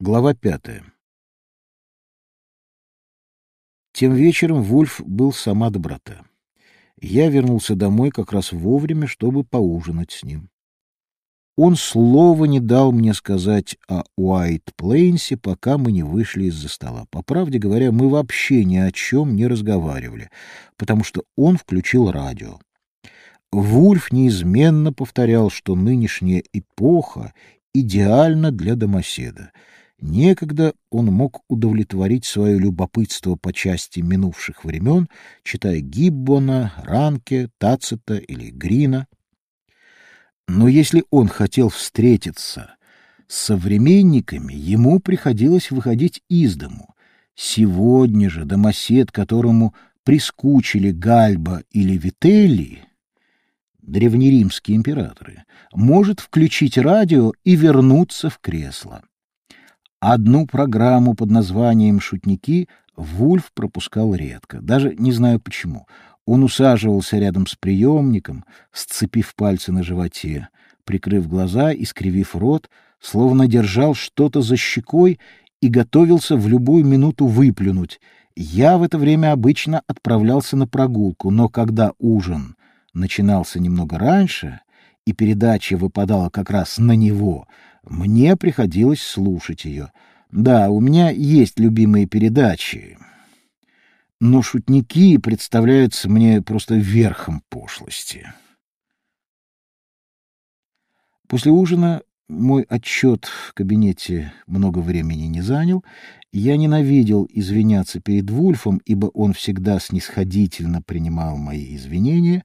Глава пятая. Тем вечером Вульф был сама доброта. Я вернулся домой как раз вовремя, чтобы поужинать с ним. Он слова не дал мне сказать о Уайт-Плейнсе, пока мы не вышли из-за стола. По правде говоря, мы вообще ни о чем не разговаривали, потому что он включил радио. Вульф неизменно повторял, что нынешняя эпоха идеальна для домоседа — Некогда он мог удовлетворить свое любопытство по части минувших времен, читая Гиббона, Ранке, Тацита или Грина. Но если он хотел встретиться с современниками, ему приходилось выходить из дому. Сегодня же домосед, которому прискучили Гальба или Вителли, древнеримские императоры, может включить радио и вернуться в кресло. Одну программу под названием «Шутники» Вульф пропускал редко, даже не знаю почему. Он усаживался рядом с приемником, сцепив пальцы на животе, прикрыв глаза и скривив рот, словно держал что-то за щекой и готовился в любую минуту выплюнуть. Я в это время обычно отправлялся на прогулку, но когда ужин начинался немного раньше, и передача выпадала как раз на него — мне приходилось слушать ее. Да, у меня есть любимые передачи, но шутники представляются мне просто верхом пошлости. После ужина мой отчет в кабинете много времени не занял. Я ненавидел извиняться перед Вульфом, ибо он всегда снисходительно принимал мои извинения,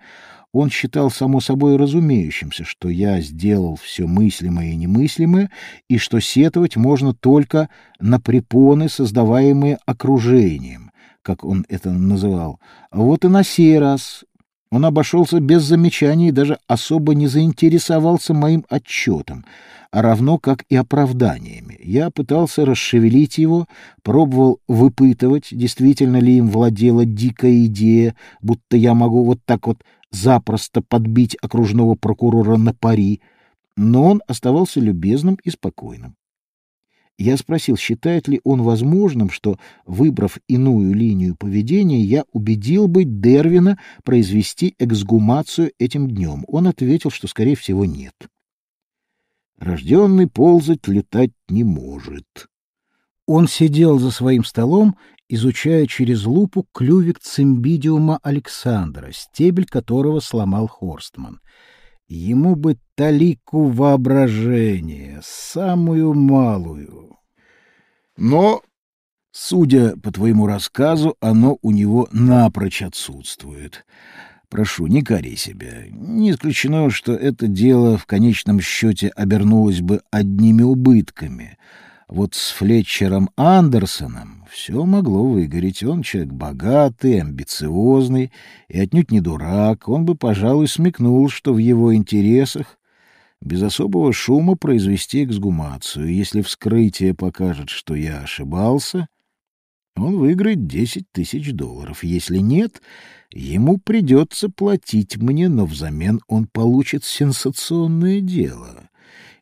он считал само собой разумеющимся, что я сделал все мыслимое и немыслимое, и что сетовать можно только на препоны, создаваемые окружением, как он это называл. Вот и на сей раз он обошелся без замечаний и даже особо не заинтересовался моим отчетом, а равно как и оправданиями. Я пытался расшевелить его, пробовал выпытывать, действительно ли им владела дикая идея, будто я могу вот так вот запросто подбить окружного прокурора на пари, но он оставался любезным и спокойным. Я спросил, считает ли он возможным, что, выбрав иную линию поведения, я убедил бы Дервина произвести эксгумацию этим днем. Он ответил, что, скорее всего, нет. Рожденный ползать летать не может. Он сидел за своим столом изучая через лупу клювик цимбидиума Александра, стебель которого сломал Хорстман. Ему бы талику воображения, самую малую. Но, судя по твоему рассказу, оно у него напрочь отсутствует. Прошу, не кори себя. Не исключено, что это дело в конечном счете обернулось бы одними убытками — вот с Флетчером Андерсоном все могло выгореть. Он человек богатый, амбициозный и отнюдь не дурак. Он бы, пожалуй, смекнул, что в его интересах без особого шума произвести эксгумацию. Если вскрытие покажет, что я ошибался, он выиграет десять тысяч долларов. Если нет, ему придется платить мне, но взамен он получит сенсационное дело.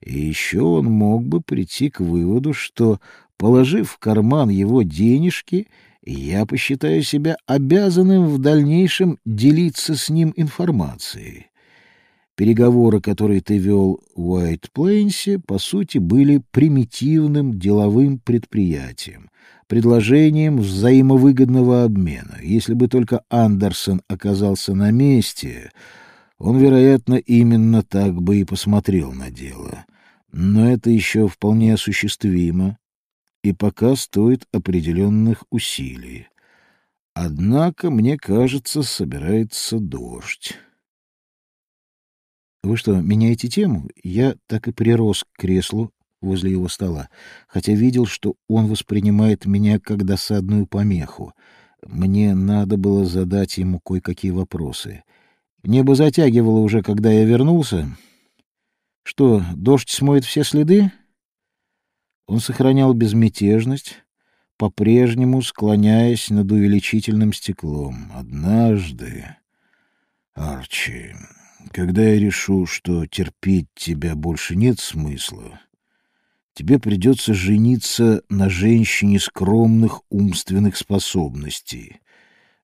И еще он мог бы прийти к выводу, что, положив в карман его денежки, я посчитаю себя обязанным в дальнейшем делиться с ним информацией. Переговоры, которые ты вел в Уайт-Плейнсе, по сути, были примитивным деловым предприятием, предложением взаимовыгодного обмена. Если бы только Андерсон оказался на месте, он, вероятно, именно так бы и посмотрел на дело. Но это еще вполне осуществимо и пока стоит определенных усилий. Однако, мне кажется, собирается дождь. Вы что, меняете тему? Я так и прирос к креслу возле его стола, хотя видел, что он воспринимает меня как досадную помеху. Мне надо было задать ему кое-какие вопросы. Небо затягивало уже, когда я вернулся, что, дождь смоет все следы? Он сохранял безмятежность, по-прежнему склоняясь над увеличительным стеклом. Однажды, Арчи, когда я решу, что терпеть тебя больше нет смысла, тебе придется жениться на женщине скромных умственных способностей,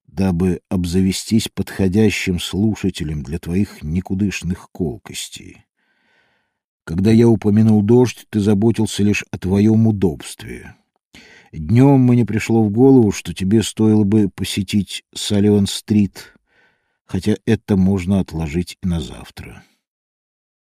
дабы обзавестись подходящим слушателем для твоих никудышных колкостей. Когда я упомянул дождь, ты заботился лишь о твоем удобстве. Днем мне пришло в голову, что тебе стоило бы посетить Салливан-стрит, хотя это можно отложить и на завтра.